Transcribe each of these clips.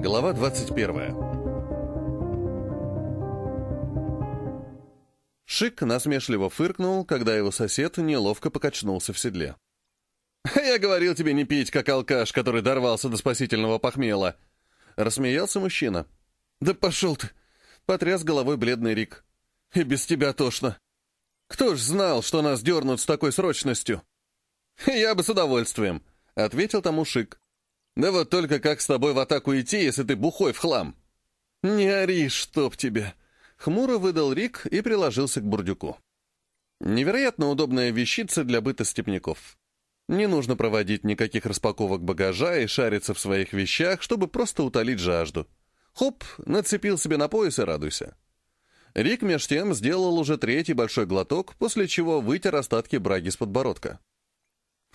Глава 21. Шик насмешливо фыркнул, когда его сосед неловко покачнулся в седле. «Я говорил тебе не пить, как алкаш, который дорвался до спасительного похмела!» Рассмеялся мужчина. «Да пошел ты!» — потряс головой бледный Рик. «И без тебя тошно. Кто ж знал, что нас дернут с такой срочностью?» «Я бы с удовольствием», — ответил тому Шик. «Да вот только как с тобой в атаку идти, если ты бухой в хлам?» «Не ори, чтоб тебя!» Хмуро выдал Рик и приложился к бурдюку. Невероятно удобная вещица для быта степняков. Не нужно проводить никаких распаковок багажа и шариться в своих вещах, чтобы просто утолить жажду. Хоп, нацепил себе на пояс и радуйся. Рик меж тем сделал уже третий большой глоток, после чего вытер остатки браги с подбородка.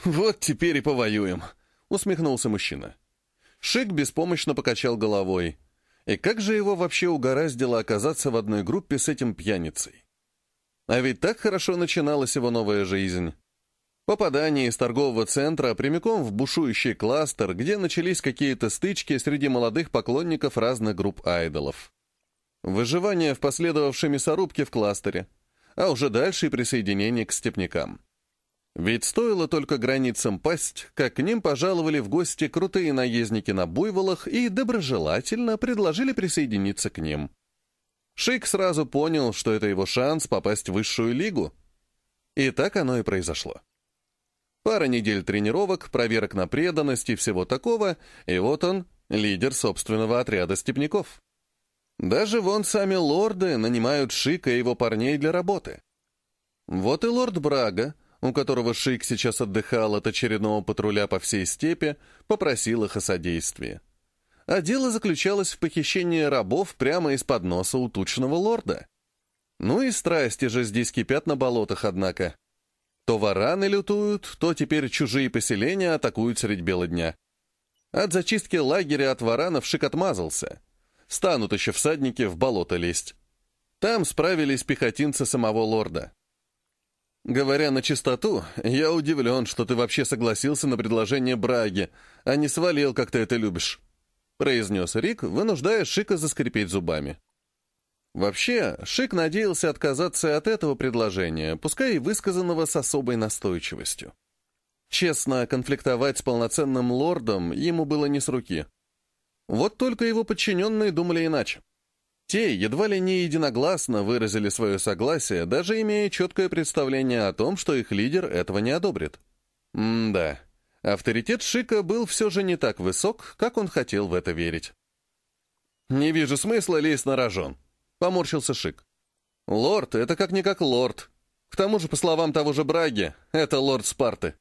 «Вот теперь и повоюем», — усмехнулся мужчина. Шик беспомощно покачал головой. И как же его вообще угораздило оказаться в одной группе с этим пьяницей? А ведь так хорошо начиналась его новая жизнь. Попадание из торгового центра прямиком в бушующий кластер, где начались какие-то стычки среди молодых поклонников разных групп айдолов. Выживание в последовавшей мясорубке в кластере, а уже дальше и присоединение к степнякам. Ведь стоило только границам пасть, как к ним пожаловали в гости крутые наездники на буйволах и доброжелательно предложили присоединиться к ним. Шик сразу понял, что это его шанс попасть в высшую лигу. И так оно и произошло. Пара недель тренировок, проверок на преданность и всего такого, и вот он, лидер собственного отряда степняков. Даже вон сами лорды нанимают Шика и его парней для работы. Вот и лорд Брага, у которого Шик сейчас отдыхал от очередного патруля по всей степи, попросил их о содействии. А дело заключалось в похищении рабов прямо из-под носа у тучного лорда. Ну и страсти же здесь кипят на болотах, однако. То вараны лютуют, то теперь чужие поселения атакуют средь бела дня. От зачистки лагеря от варанов Шик отмазался. Станут еще всадники в болото лезть. Там справились пехотинцы самого лорда. Говоря на чистоту, я удивлен, что ты вообще согласился на предложение Браги, а не свалил, как ты это любишь», — произнес Рик, вынуждая Шика заскрипеть зубами. Вообще, Шик надеялся отказаться от этого предложения, пускай и высказанного с особой настойчивостью. Честно, конфликтовать с полноценным лордом ему было не с руки. Вот только его подчиненные думали иначе. Те едва ли не единогласно выразили свое согласие, даже имея четкое представление о том, что их лидер этого не одобрит. М-да, авторитет Шика был все же не так высок, как он хотел в это верить. «Не вижу смысла лезть на рожон», — поморщился Шик. «Лорд — это как-никак лорд. К тому же, по словам того же Браги, это лорд Спарты».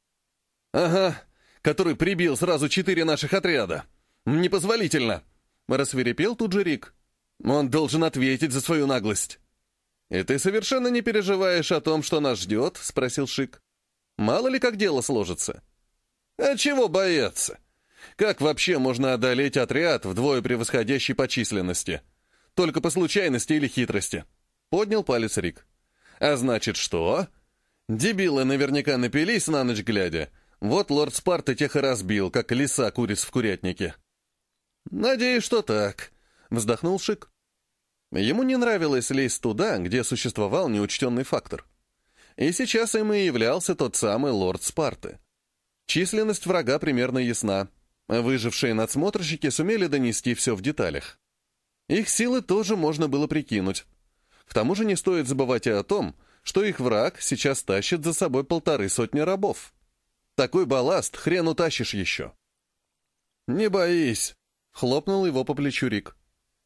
«Ага, который прибил сразу четыре наших отряда. Непозволительно!» — рассверепел тут же Рик. Он должен ответить за свою наглость. «И ты совершенно не переживаешь о том, что нас ждет?» — спросил Шик. «Мало ли как дело сложится». «А чего бояться? Как вообще можно одолеть отряд, вдвое превосходящий по численности? Только по случайности или хитрости?» Поднял палец Рик. «А значит, что?» «Дебилы наверняка напились на ночь глядя. Вот лорд Спарта тех и разбил, как лиса куриц в курятнике». «Надеюсь, что так», — вздохнул Шик. Ему не нравилось лезть туда, где существовал неучтенный фактор. И сейчас им и являлся тот самый лорд Спарты. Численность врага примерно ясна. Выжившие надсмотрщики сумели донести все в деталях. Их силы тоже можно было прикинуть. К тому же не стоит забывать и о том, что их враг сейчас тащит за собой полторы сотни рабов. Такой балласт хрен утащишь еще. «Не боись», — хлопнул его по плечу Рик.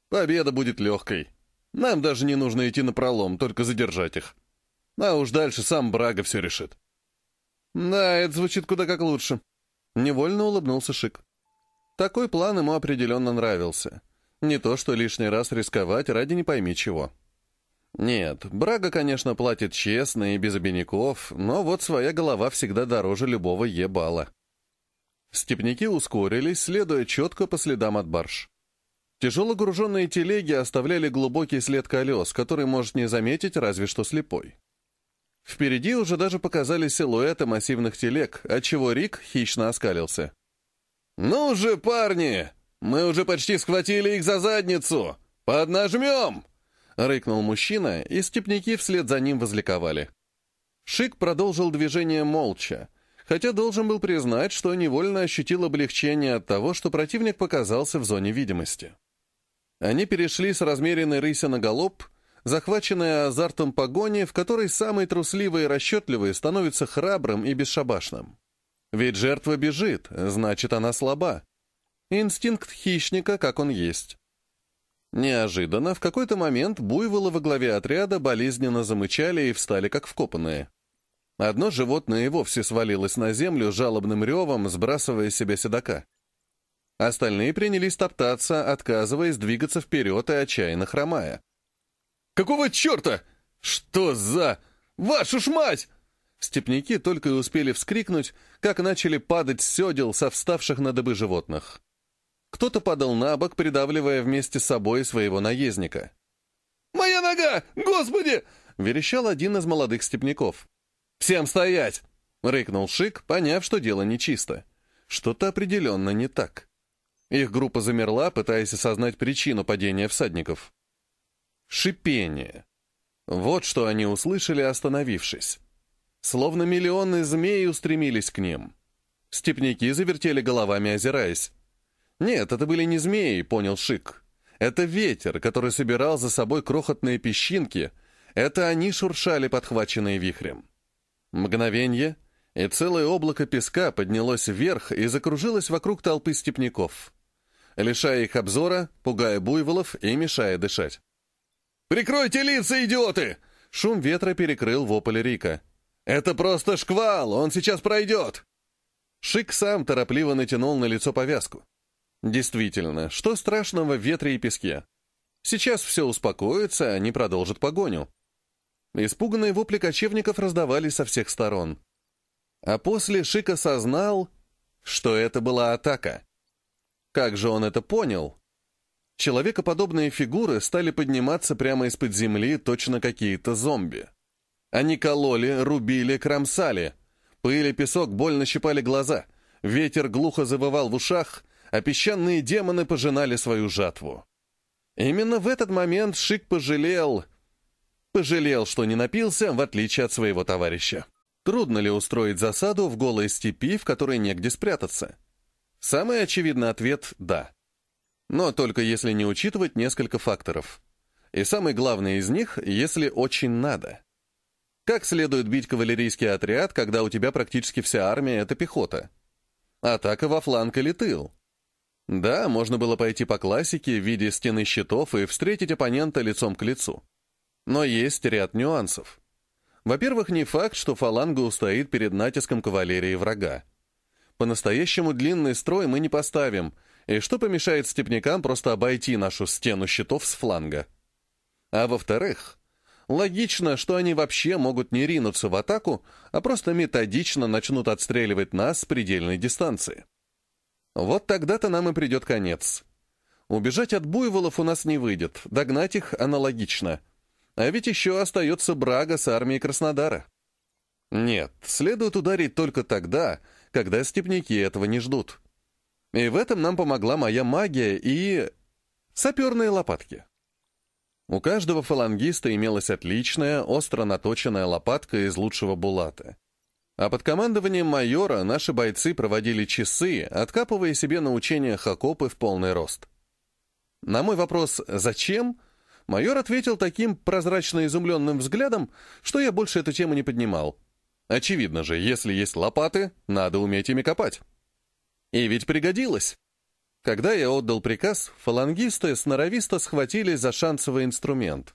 «Победа будет легкой». Нам даже не нужно идти на пролом, только задержать их. А уж дальше сам Брага все решит. Да, это звучит куда как лучше. Невольно улыбнулся Шик. Такой план ему определенно нравился. Не то, что лишний раз рисковать ради не пойми чего. Нет, Брага, конечно, платит честно и без обиняков, но вот своя голова всегда дороже любого ебала. Степняки ускорились, следуя четко по следам от барж. Тяжело груженные телеги оставляли глубокий след колес, который может не заметить разве что слепой. Впереди уже даже показали силуэты массивных телег, отчего Рик хищно оскалился. «Ну же, парни! Мы уже почти схватили их за задницу! Поднажмем!» — рыкнул мужчина, и степняки вслед за ним возликовали. Шик продолжил движение молча, хотя должен был признать, что невольно ощутил облегчение от того, что противник показался в зоне видимости. Они перешли с размеренной рыси на галоп, захваченные азартом погони, в которой самый трусливый и расчетливый становится храбрым и бесшабашным. Ведь жертва бежит, значит, она слаба. Инстинкт хищника, как он есть. Неожиданно, в какой-то момент буйволы во главе отряда болезненно замычали и встали как вкопанные. Одно животное и вовсе свалилось на землю жалобным ревом, сбрасывая с себя седока. Остальные принялись топтаться, отказываясь двигаться вперед и отчаянно хромая. «Какого черта? Что за... Вашу ж мать!» Степняки только и успели вскрикнуть, как начали падать седел со вставших на дыбы животных. Кто-то падал на бок, придавливая вместе с собой своего наездника. «Моя нога! Господи!» — верещал один из молодых степняков. «Всем стоять!» — рыкнул Шик, поняв, что дело нечисто. Что-то определенно не так. Их группа замерла, пытаясь осознать причину падения всадников. Шипение. Вот что они услышали, остановившись. Словно миллионы змей устремились к ним. Степняки завертели головами, озираясь. Нет, это были не змеи, понял Шик. Это ветер, который собирал за собой крохотные песчинки. Это они шуршали, подхваченные вихрем. Мгновенье, и целое облако песка поднялось вверх и закружилось вокруг толпы степняков, лишая их обзора, пугая буйволов и мешая дышать. «Прикройте лица, идиоты!» Шум ветра перекрыл вопль Рика. «Это просто шквал, он сейчас пройдет!» Шик сам торопливо натянул на лицо повязку. Действительно, что страшного в ветре и песке? Сейчас все успокоится, они продолжат погоню. Испуганные вопли кочевников раздавались со всех сторон. А после Шик осознал, что это была атака. Как же он это понял? Человекоподобные фигуры стали подниматься прямо из-под земли, точно какие-то зомби. Они кололи, рубили, кромсали. Пыль и песок больно щипали глаза. Ветер глухо завывал в ушах, а песчаные демоны пожинали свою жатву. Именно в этот момент Шик пожалел... Пожалел, что не напился, в отличие от своего товарища. Трудно ли устроить засаду в голой степи, в которой негде спрятаться? Самый очевидный ответ — да. Но только если не учитывать несколько факторов. И самый главный из них — если очень надо. Как следует бить кавалерийский отряд, когда у тебя практически вся армия — это пехота? Атака во фланг или тыл? Да, можно было пойти по классике в виде стены щитов и встретить оппонента лицом к лицу. Но есть ряд нюансов. Во-первых, не факт, что фаланга устоит перед натиском кавалерии врага. По-настоящему длинный строй мы не поставим, и что помешает степнякам просто обойти нашу стену щитов с фланга? А во-вторых, логично, что они вообще могут не ринуться в атаку, а просто методично начнут отстреливать нас с предельной дистанции. Вот тогда-то нам и придет конец. Убежать от буйволов у нас не выйдет, догнать их аналогично. А ведь еще остается Брага с армией Краснодара. Нет, следует ударить только тогда, когда степняки этого не ждут. И в этом нам помогла моя магия и... саперные лопатки. У каждого фалангиста имелась отличная, остро наточенная лопатка из лучшего булата. А под командованием майора наши бойцы проводили часы, откапывая себе на учениях окопы в полный рост. На мой вопрос «Зачем?» майор ответил таким прозрачно изумленным взглядом, что я больше эту тему не поднимал. Очевидно же, если есть лопаты, надо уметь ими копать. И ведь пригодилось. Когда я отдал приказ, фалангисты сноровисто схватились за шансовый инструмент.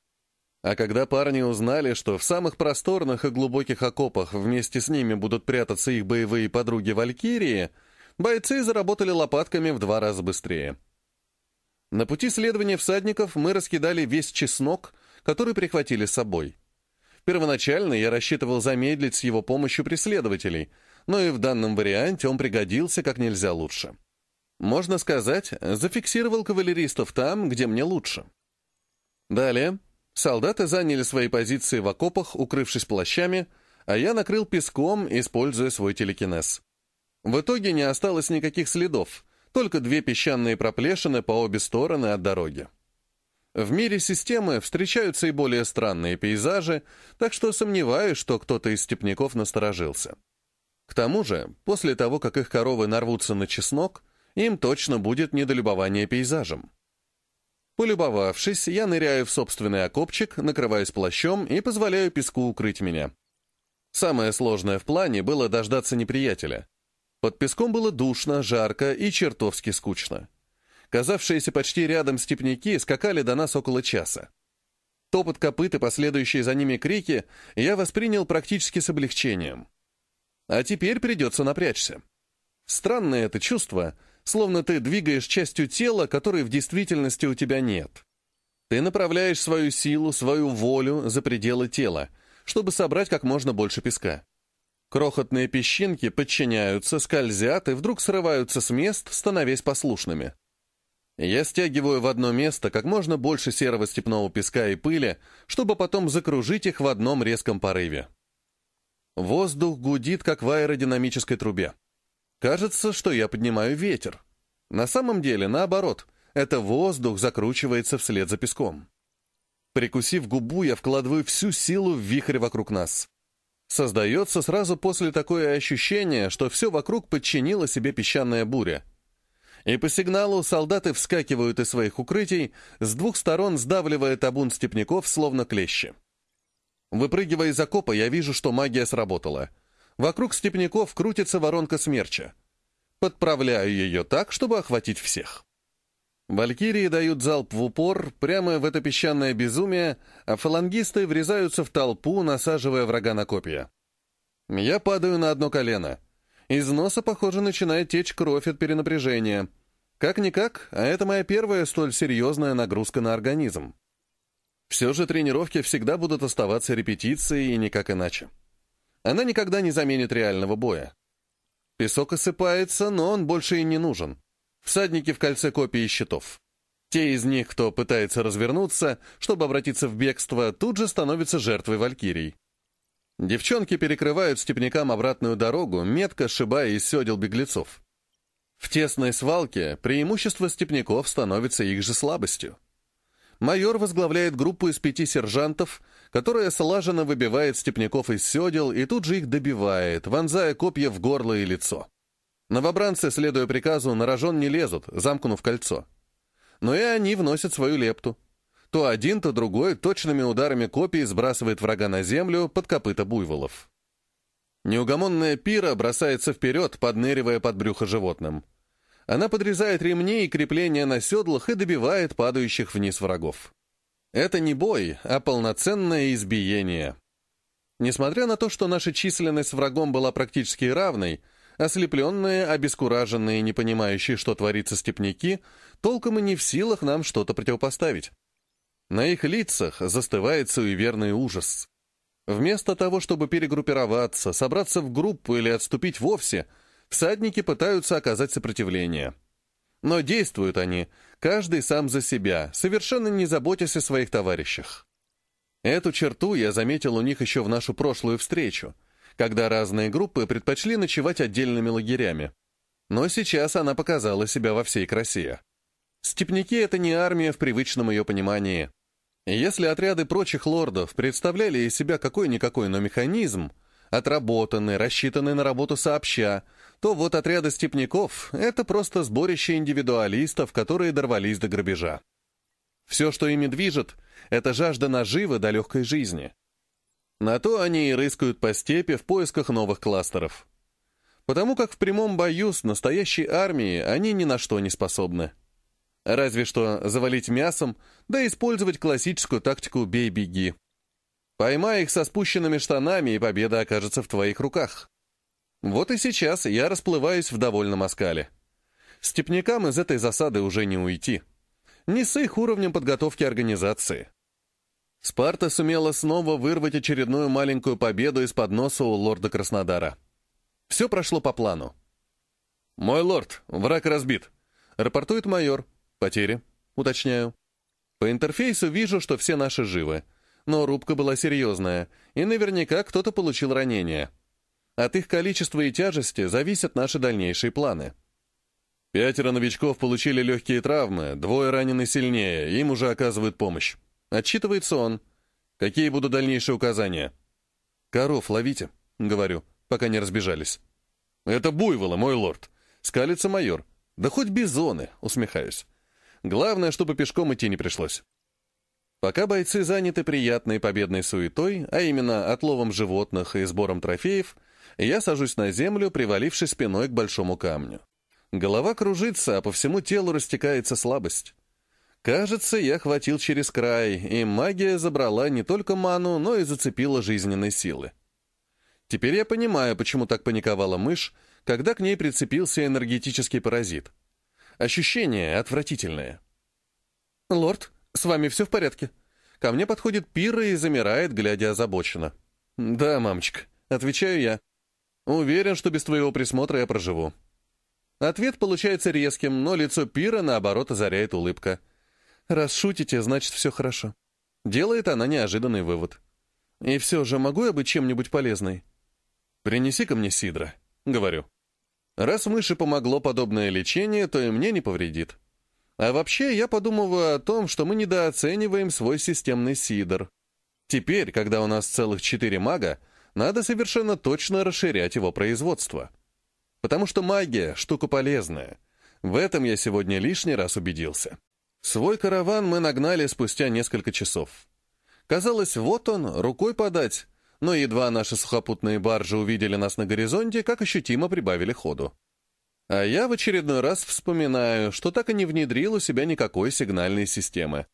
А когда парни узнали, что в самых просторных и глубоких окопах вместе с ними будут прятаться их боевые подруги Валькирии, бойцы заработали лопатками в два раза быстрее. На пути следования всадников мы раскидали весь чеснок, который прихватили с собой. Первоначально я рассчитывал замедлить с его помощью преследователей, но и в данном варианте он пригодился как нельзя лучше. Можно сказать, зафиксировал кавалеристов там, где мне лучше. Далее Солдаты заняли свои позиции в окопах, укрывшись плащами, а я накрыл песком, используя свой телекинез. В итоге не осталось никаких следов, только две песчаные проплешины по обе стороны от дороги. В мире системы встречаются и более странные пейзажи, так что сомневаюсь, что кто-то из степняков насторожился. К тому же, после того, как их коровы нарвутся на чеснок, им точно будет недолюбование пейзажем. Полюбовавшись, я ныряю в собственный окопчик, накрываюсь плащом и позволяю песку укрыть меня. Самое сложное в плане было дождаться неприятеля. Под песком было душно, жарко и чертовски скучно. Казавшиеся почти рядом степняки скакали до нас около часа. Топот копыт и последующие за ними крики я воспринял практически с облегчением. А теперь придется напрячься. Странное это чувство, словно ты двигаешь частью тела, которой в действительности у тебя нет. Ты направляешь свою силу, свою волю за пределы тела, чтобы собрать как можно больше песка. Крохотные песчинки подчиняются, скользят и вдруг срываются с мест, становясь послушными. Я стягиваю в одно место как можно больше серого степного песка и пыли, чтобы потом закружить их в одном резком порыве. Воздух гудит, как в аэродинамической трубе. Кажется, что я поднимаю ветер. На самом деле, наоборот, это воздух закручивается вслед за песком. Прикусив губу, я вкладываю всю силу в вихрь вокруг нас. Создается сразу после такое ощущение, что все вокруг подчинило себе песчаная буря. И по сигналу солдаты вскакивают из своих укрытий, с двух сторон сдавливая табун степняков, словно клещи. Выпрыгивая из окопа, я вижу, что магия сработала. Вокруг степняков крутится воронка смерча. Подправляю ее так, чтобы охватить всех. Валькирии дают залп в упор, прямо в это песчаное безумие, а фалангисты врезаются в толпу, насаживая врага на копья. Я падаю на одно колено. Из носа, похоже, начинает течь кровь от перенапряжения. Как-никак, а это моя первая столь серьезная нагрузка на организм. Все же тренировки всегда будут оставаться репетицией и никак иначе. Она никогда не заменит реального боя. Песок осыпается, но он больше и не нужен. Всадники в кольце копий и щитов. Те из них, кто пытается развернуться, чтобы обратиться в бегство, тут же становятся жертвой валькирий. Девчонки перекрывают степнякам обратную дорогу, метко сшибая из седел беглецов. В тесной свалке преимущество степняков становится их же слабостью. Майор возглавляет группу из пяти сержантов, которая слаженно выбивает степняков из седел и тут же их добивает, вонзая копья в горло и лицо. Новобранцы, следуя приказу, на рожон не лезут, замкнув кольцо. Но и они вносят свою лепту. То один, то другой точными ударами копий сбрасывает врага на землю под копыта буйволов. Неугомонная пира бросается вперед, подныривая под брюхо животным. Она подрезает ремни и крепления на седлах и добивает падающих вниз врагов. Это не бой, а полноценное избиение. Несмотря на то, что наша численность с врагом была практически равной, Ослепленные, обескураженные, не понимающие, что творится степняки, толком и не в силах нам что-то противопоставить. На их лицах застывает суеверный ужас. Вместо того, чтобы перегруппироваться, собраться в группу или отступить вовсе, всадники пытаются оказать сопротивление. Но действуют они, каждый сам за себя, совершенно не заботясь о своих товарищах. Эту черту я заметил у них еще в нашу прошлую встречу — когда разные группы предпочли ночевать отдельными лагерями. Но сейчас она показала себя во всей красе. Степняки — это не армия в привычном ее понимании. Если отряды прочих лордов представляли из себя какой-никакой, но механизм, отработанный, рассчитанный на работу сообща, то вот отряды степняков — это просто сборище индивидуалистов, которые дорвались до грабежа. Все, что ими движет, — это жажда наживы до легкой жизни. На то они и рыскают по степи в поисках новых кластеров. Потому как в прямом бою с настоящей армией они ни на что не способны. Разве что завалить мясом, да использовать классическую тактику «бей-беги». Поймай их со спущенными штанами, и победа окажется в твоих руках. Вот и сейчас я расплываюсь в довольном оскале. Степнякам из этой засады уже не уйти. Не с их уровнем подготовки организации. Спарта сумела снова вырвать очередную маленькую победу из-под носа у лорда Краснодара. Все прошло по плану. «Мой лорд, враг разбит», — рапортует майор. «Потери», — уточняю. По интерфейсу вижу, что все наши живы. Но рубка была серьезная, и наверняка кто-то получил ранение. От их количества и тяжести зависят наши дальнейшие планы. Пятеро новичков получили легкие травмы, двое ранены сильнее, им уже оказывают помощь. Отчитывается он. Какие будут дальнейшие указания? «Коров ловите», — говорю, пока не разбежались. «Это буйволы, мой лорд», — скалится майор. «Да хоть бизоны», — усмехаюсь. «Главное, чтобы пешком идти не пришлось». Пока бойцы заняты приятной победной суетой, а именно отловом животных и сбором трофеев, я сажусь на землю, привалившись спиной к большому камню. Голова кружится, а по всему телу растекается слабость. Кажется, я хватил через край, и магия забрала не только ману, но и зацепила жизненные силы. Теперь я понимаю, почему так паниковала мышь, когда к ней прицепился энергетический паразит. Ощущение отвратительное. «Лорд, с вами все в порядке?» Ко мне подходит Пира и замирает, глядя озабоченно. «Да, мамочка», — отвечаю я. «Уверен, что без твоего присмотра я проживу». Ответ получается резким, но лицо Пира, наоборот, озаряет улыбка. «Раз шутите, значит, все хорошо». Делает она неожиданный вывод. «И все же, могу я быть чем-нибудь полезной?» «Принеси-ка мне сидра», — говорю. «Раз мыши помогло подобное лечение, то и мне не повредит». А вообще, я подумываю о том, что мы недооцениваем свой системный сидр. Теперь, когда у нас целых четыре мага, надо совершенно точно расширять его производство. Потому что магия — штука полезная. В этом я сегодня лишний раз убедился. Свой караван мы нагнали спустя несколько часов. Казалось, вот он, рукой подать, но едва наши сухопутные баржи увидели нас на горизонте, как ощутимо прибавили ходу. А я в очередной раз вспоминаю, что так и не внедрил у себя никакой сигнальной системы.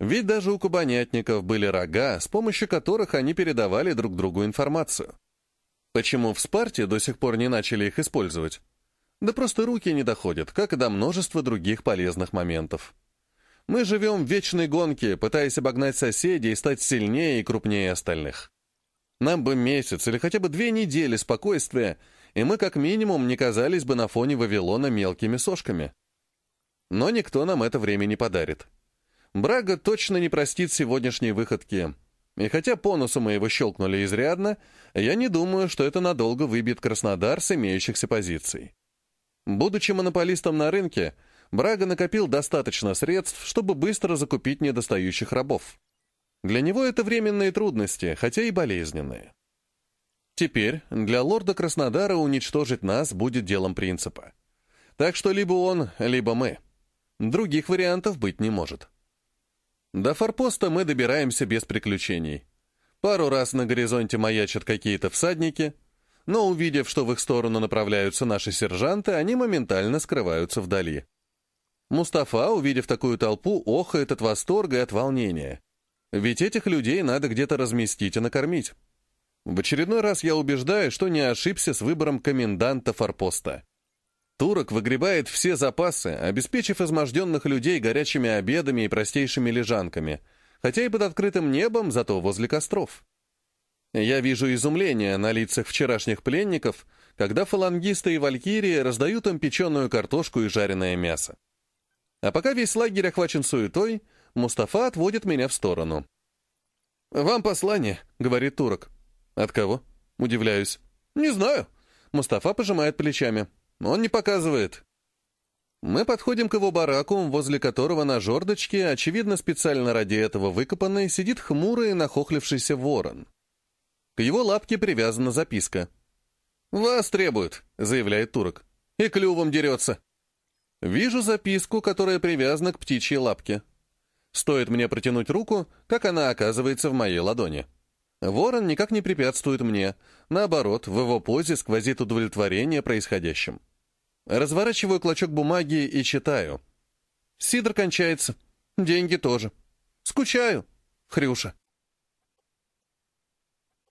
Ведь даже у кубанятников были рога, с помощью которых они передавали друг другу информацию. Почему в Спарте до сих пор не начали их использовать? Да просто руки не доходят, как и до множества других полезных моментов. Мы живем в вечной гонке, пытаясь обогнать соседей и стать сильнее и крупнее остальных. Нам бы месяц или хотя бы две недели спокойствия, и мы как минимум не казались бы на фоне Вавилона мелкими сошками. Но никто нам это время не подарит. Брага точно не простит сегодняшней выходки. И хотя по мы его щелкнули изрядно, я не думаю, что это надолго выбьет Краснодар с имеющихся позиций. Будучи монополистом на рынке, Брага накопил достаточно средств, чтобы быстро закупить недостающих рабов. Для него это временные трудности, хотя и болезненные. Теперь для лорда Краснодара уничтожить нас будет делом принципа. Так что либо он, либо мы. Других вариантов быть не может. До форпоста мы добираемся без приключений. Пару раз на горизонте маячат какие-то всадники, но увидев, что в их сторону направляются наши сержанты, они моментально скрываются вдали. Мустафа, увидев такую толпу, охает от восторга и от волнения. Ведь этих людей надо где-то разместить и накормить. В очередной раз я убеждаю, что не ошибся с выбором коменданта форпоста. Турок выгребает все запасы, обеспечив изможденных людей горячими обедами и простейшими лежанками, хотя и под открытым небом, зато возле костров. Я вижу изумление на лицах вчерашних пленников, когда фалангисты и валькирии раздают им печеную картошку и жареное мясо. А пока весь лагерь охвачен суетой, Мустафа отводит меня в сторону. «Вам послание», — говорит турок. «От кого?» — удивляюсь. «Не знаю». Мустафа пожимает плечами. «Он не показывает». Мы подходим к его бараку, возле которого на жердочке, очевидно, специально ради этого выкопанный, сидит хмурый нахохлившийся ворон. К его лапке привязана записка. «Вас требуют», — заявляет турок. «И клювом дерется». Вижу записку, которая привязана к птичьей лапке. Стоит мне протянуть руку, как она оказывается в моей ладони. Ворон никак не препятствует мне. Наоборот, в его позе сквозит удовлетворение происходящим. Разворачиваю клочок бумаги и читаю. Сидр кончается. Деньги тоже. Скучаю. Хрюша.